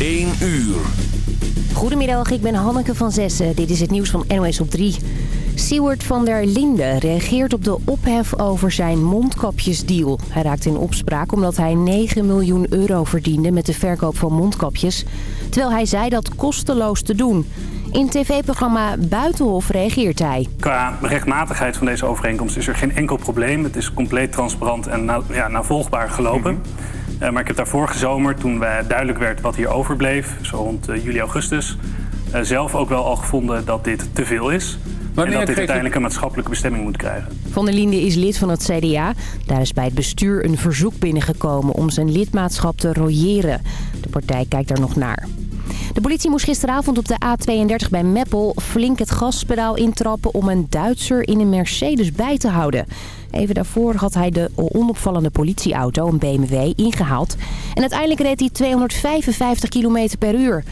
1 uur. Goedemiddag, ik ben Hanneke van Zessen. Dit is het nieuws van NOS op 3. Siewert van der Linden reageert op de ophef over zijn mondkapjesdeal. Hij raakt in opspraak omdat hij 9 miljoen euro verdiende met de verkoop van mondkapjes. Terwijl hij zei dat kosteloos te doen. In tv-programma Buitenhof reageert hij. Qua rechtmatigheid van deze overeenkomst is er geen enkel probleem. Het is compleet transparant en na, ja, navolgbaar gelopen. Uh, maar ik heb daarvoor gezomer, toen duidelijk werd wat hier overbleef... zo rond uh, juli, augustus... Uh, zelf ook wel al gevonden dat dit te veel is... Wanneer en dat dit uiteindelijk een maatschappelijke bestemming moet krijgen. Van der Linde is lid van het CDA. Daar is bij het bestuur een verzoek binnengekomen om zijn lidmaatschap te royeren. De partij kijkt daar nog naar. De politie moest gisteravond op de A32 bij Meppel flink het gaspedaal intrappen om een Duitser in een Mercedes bij te houden. Even daarvoor had hij de onopvallende politieauto, een BMW, ingehaald. En uiteindelijk reed hij 255 km per uur.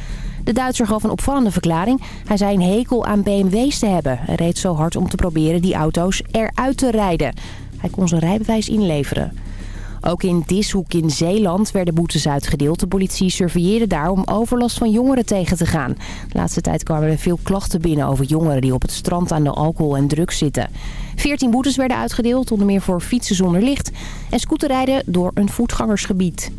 De Duitser gaf een opvallende verklaring. Hij zei een hekel aan BMW's te hebben. Hij reed zo hard om te proberen die auto's eruit te rijden. Hij kon zijn rijbewijs inleveren. Ook in Dishoek in Zeeland werden boetes uitgedeeld. De politie surveilleerde daar om overlast van jongeren tegen te gaan. De laatste tijd kwamen er veel klachten binnen over jongeren die op het strand aan de alcohol en drugs zitten. Veertien boetes werden uitgedeeld, onder meer voor fietsen zonder licht en scooterrijden door een voetgangersgebied.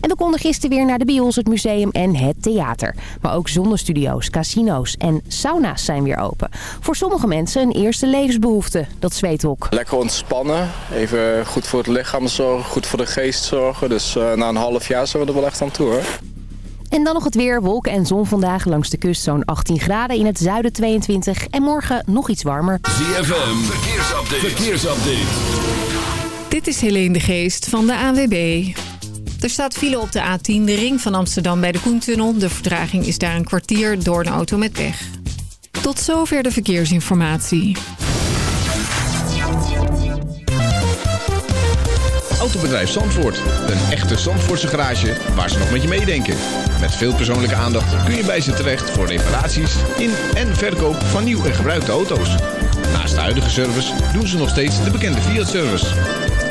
En we konden gisteren weer naar de bios, het museum en het theater. Maar ook zonnestudio's, casino's en sauna's zijn weer open. Voor sommige mensen een eerste levensbehoefte, dat zweethok. Lekker ontspannen, even goed voor het lichaam zorgen, goed voor de geest zorgen. Dus uh, na een half jaar zijn we er wel echt aan toe hoor. En dan nog het weer, wolken en zon vandaag langs de kust zo'n 18 graden. In het zuiden 22 en morgen nog iets warmer. ZFM, verkeersupdate. verkeersupdate. Dit is Helene de Geest van de ANWB. Er staat file op de A10, de ring van Amsterdam bij de Koentunnel. De vertraging is daar een kwartier door een auto met weg. Tot zover de verkeersinformatie. Autobedrijf Zandvoort. Een echte Zandvoortse garage waar ze nog met je meedenken. Met veel persoonlijke aandacht kun je bij ze terecht voor reparaties in en verkoop van nieuw en gebruikte auto's. Naast de huidige service doen ze nog steeds de bekende Fiat-service.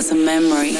was a memory.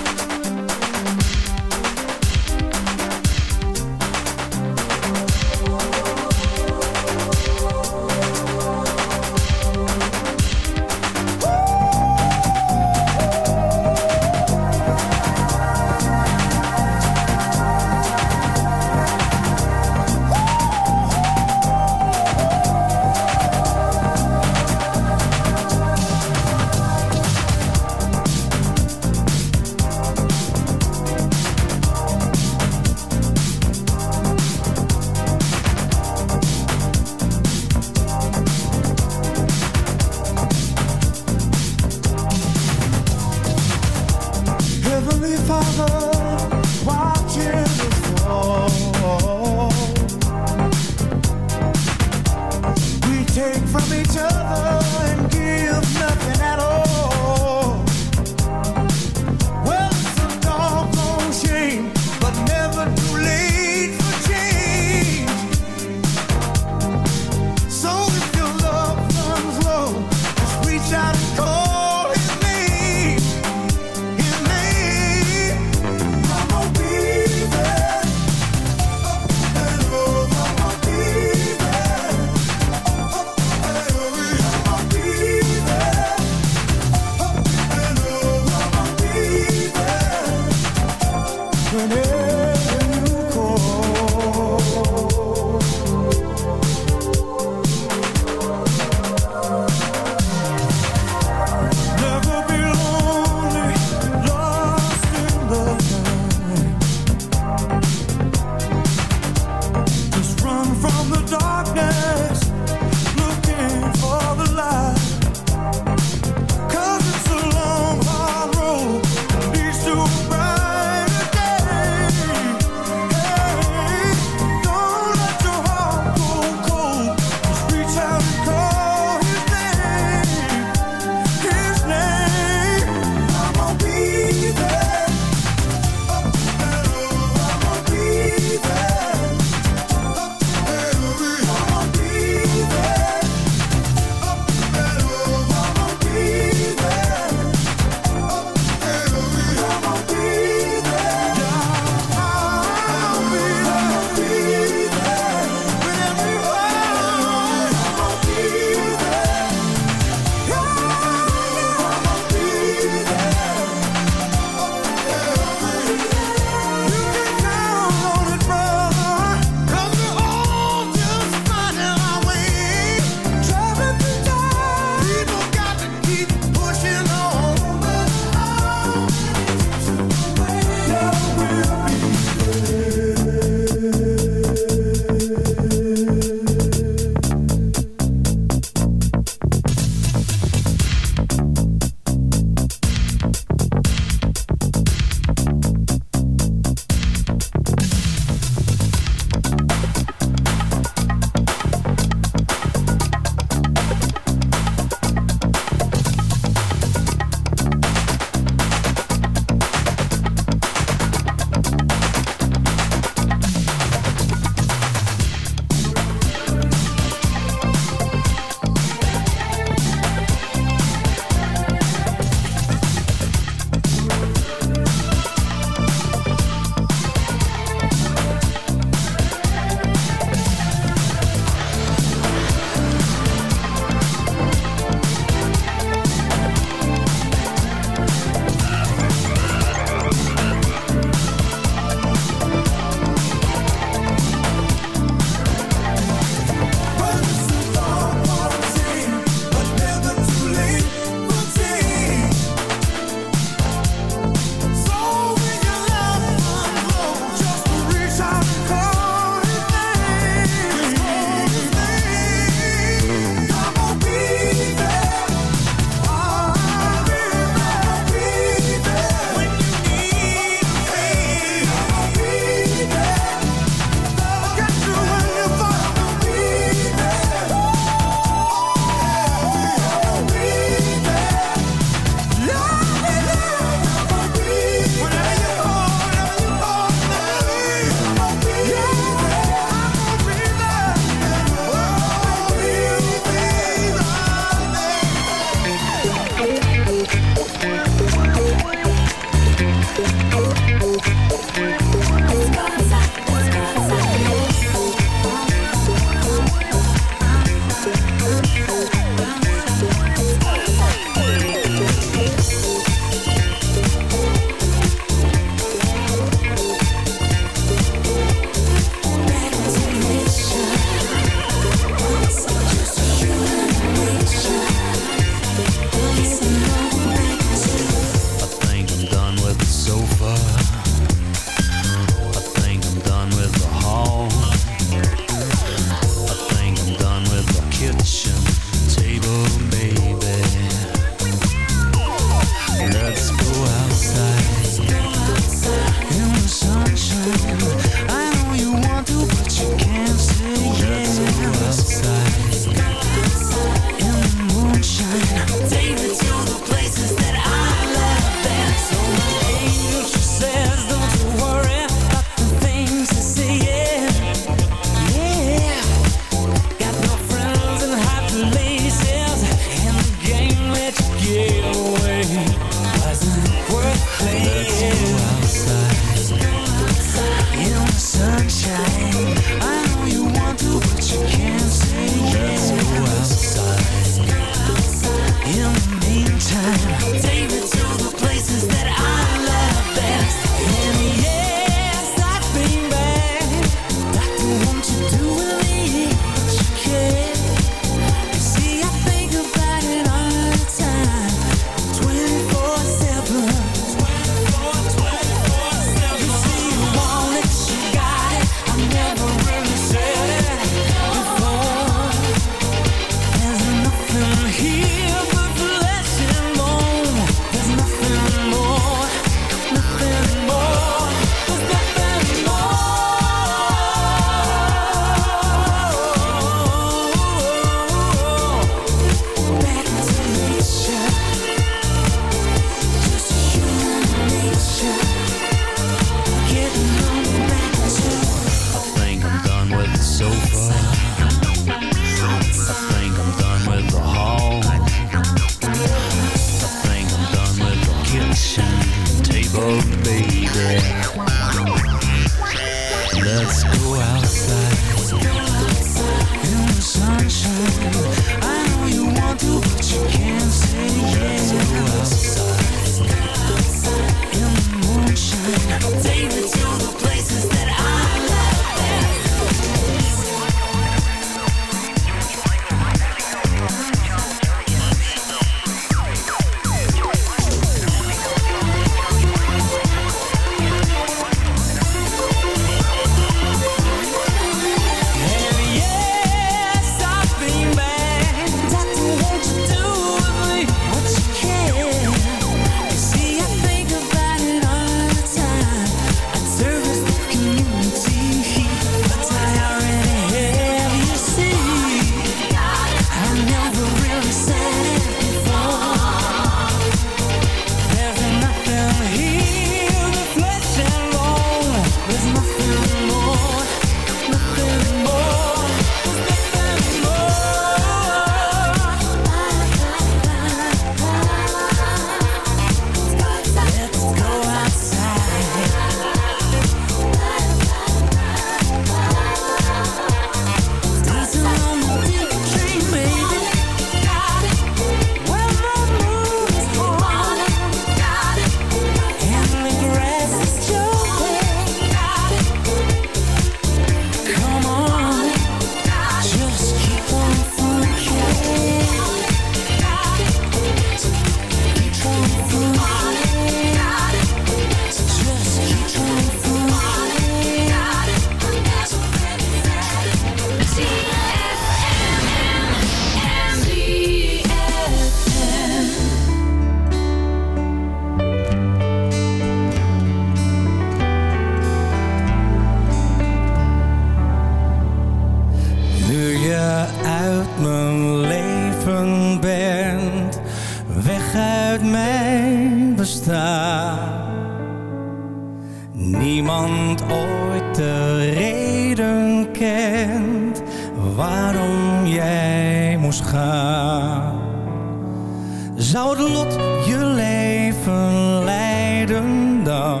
Zou het lot je leven leiden dan?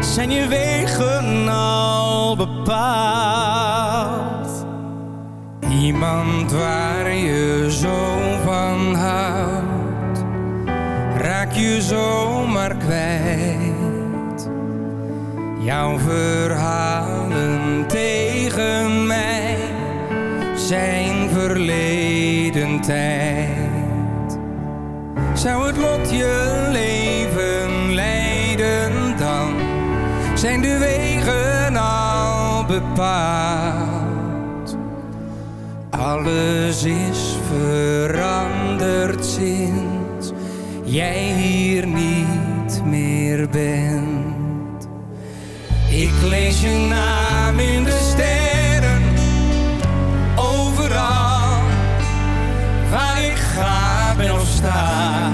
Zijn je wegen al bepaald? Iemand waar je zo van houdt, raak je zomaar kwijt. Jouw verhalen tegen mij zijn verleden tijd. Zou het lot je leven leiden dan? Zijn de wegen al bepaald? Alles is veranderd sinds jij hier niet meer bent. Ik lees je naam in de sterren, ga ben of sta.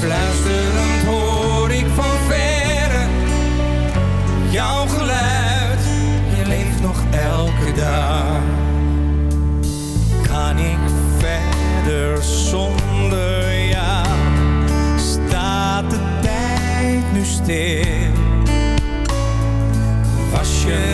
Fluisterend hoor ik van verre jouw geluid, je leeft nog elke dag. Kan ik verder zonder jou? Staat de tijd nu stil? Was je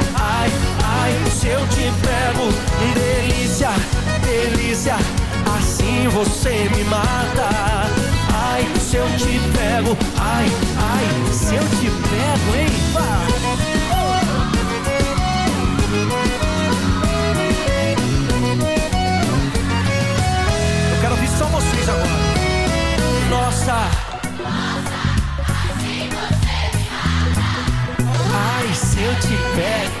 ai, se eu te pego Delícia, delícia, assim você me mata Ai, se eu te pego, ai, ai, se eu te pego, hein? Vá. Eu quero ouvir só vocês agora. Nossa. Ai, se eu te pego.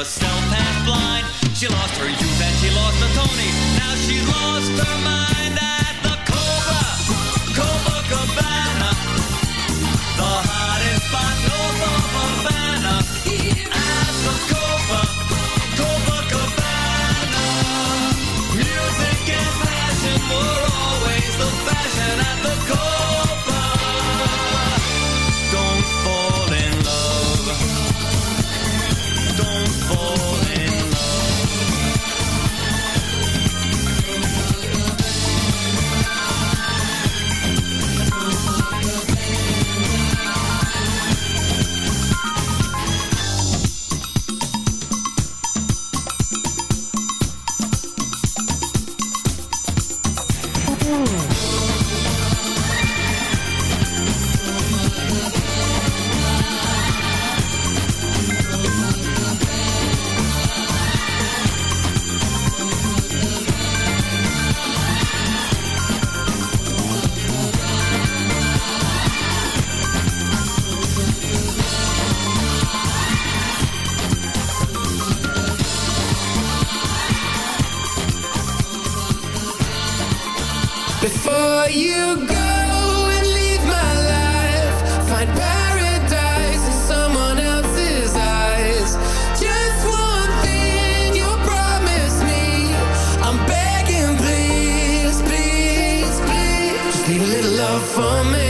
a stealth blind. She lost her youth and she lost the Tony. Now she lost her mind. for me.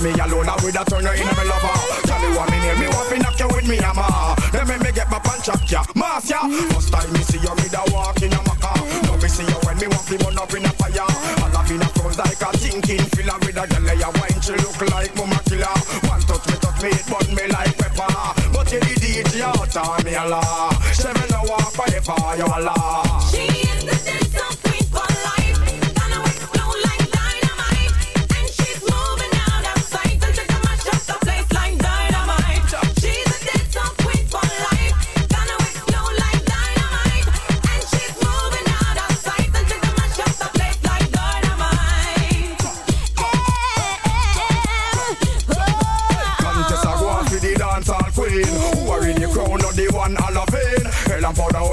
for me alone, I would have turned her into my lover. Tell me what me name, me want to knock you with me hammer. Then me, me get my punch up, ya, mass ya. First time me see you, me da walk in a maca. Now me see you when me want to burn up in a fire. All up in a froze like a thinking filler with a girl ya wine, she look like mama killer. One touch me, touch me, it burn me like pepper. But you did it, you out on me a law. Seven hour forever, you a law.